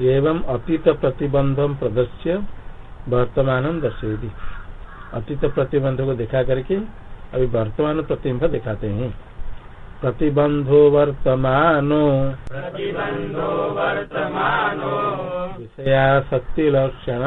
एवं अतीत प्रतिबंधम प्रदर्श्य वर्तमान दर्शेगी अतीत प्रतिबंध को दिखा करके अभी वर्तमान प्रतिबंध दिखाते हैं। प्रतिबंधो वर्तमानो। प्रतिबंधो वर्तमानो। विषया शक्ति लक्षण